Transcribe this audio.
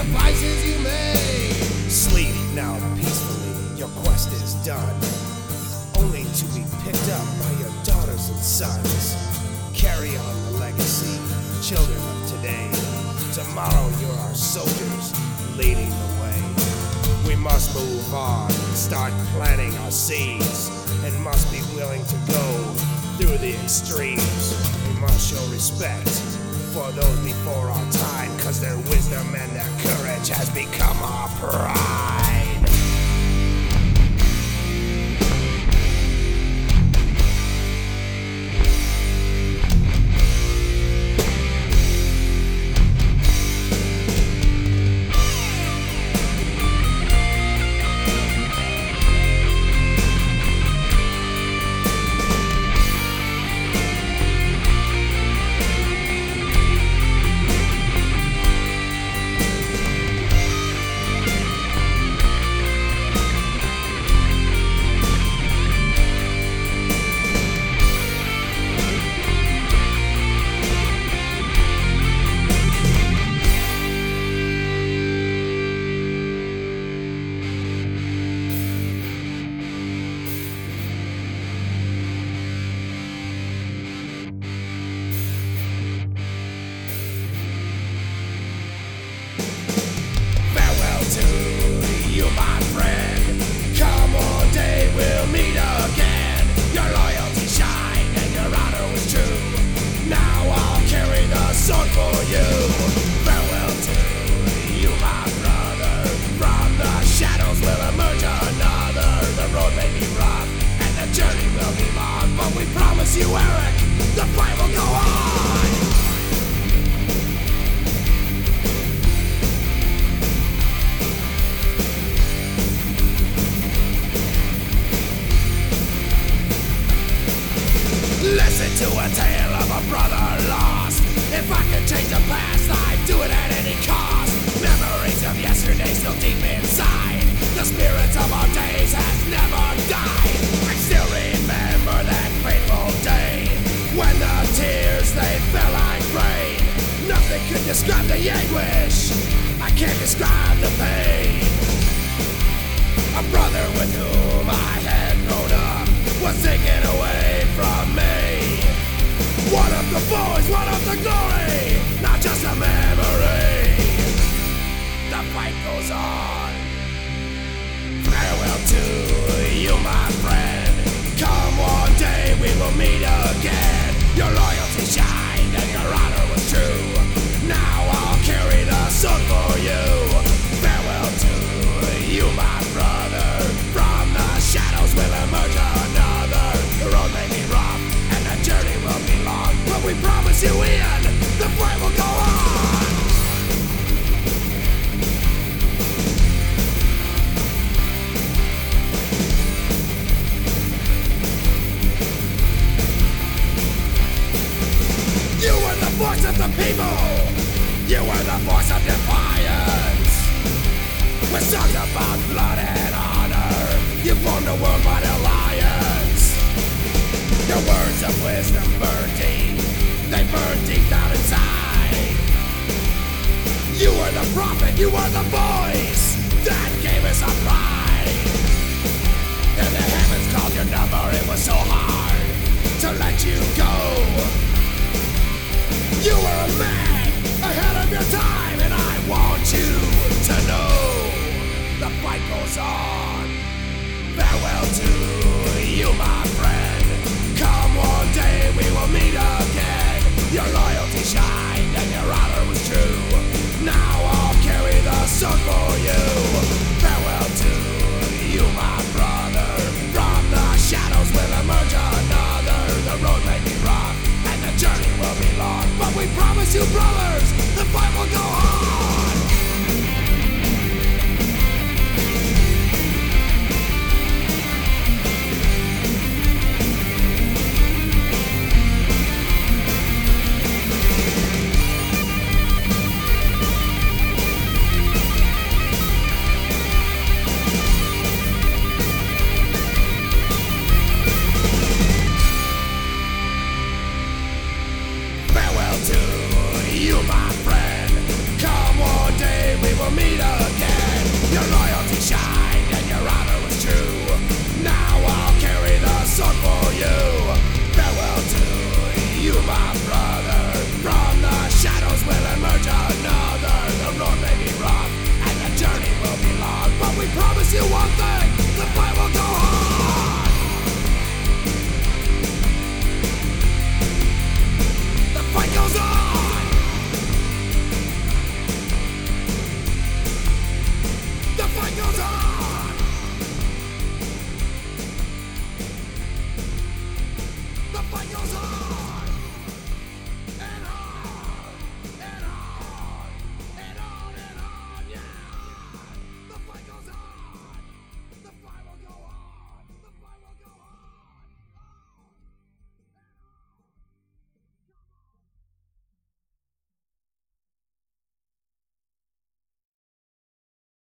sacrifices you made. Sleep now peacefully, your quest is done. Only to be picked up by your daughters and sons. Carry on the legacy, children of today. Tomorrow you're our soldiers, leading the way. We must move on, start planting our seeds, and must be willing to go through the extremes. We must show respect for those before our time cause their wisdom and their courage has become our pride. To a tale of a brother lost. If I could change the past, I'd do it at any cost. Memories of yesterday still deep inside. The spirit of our days has never died. I still remember that fateful day when the tears they fell like rain. Nothing could describe the anguish. I can't describe the pain. A brother with whom I one of the glory, not just a memory. The fight goes on. Farewell to you, my friend. Come one day we will meet again. Your loyalty shined people. You were the voice of defiance. With songs about blood and honor, you formed a worldwide alliance. Your words of wisdom burn deep. They burn deep down inside. You were the prophet. You were the voice that you, my friend. Come one day we will meet again. Your loyalty shined and your honor was true.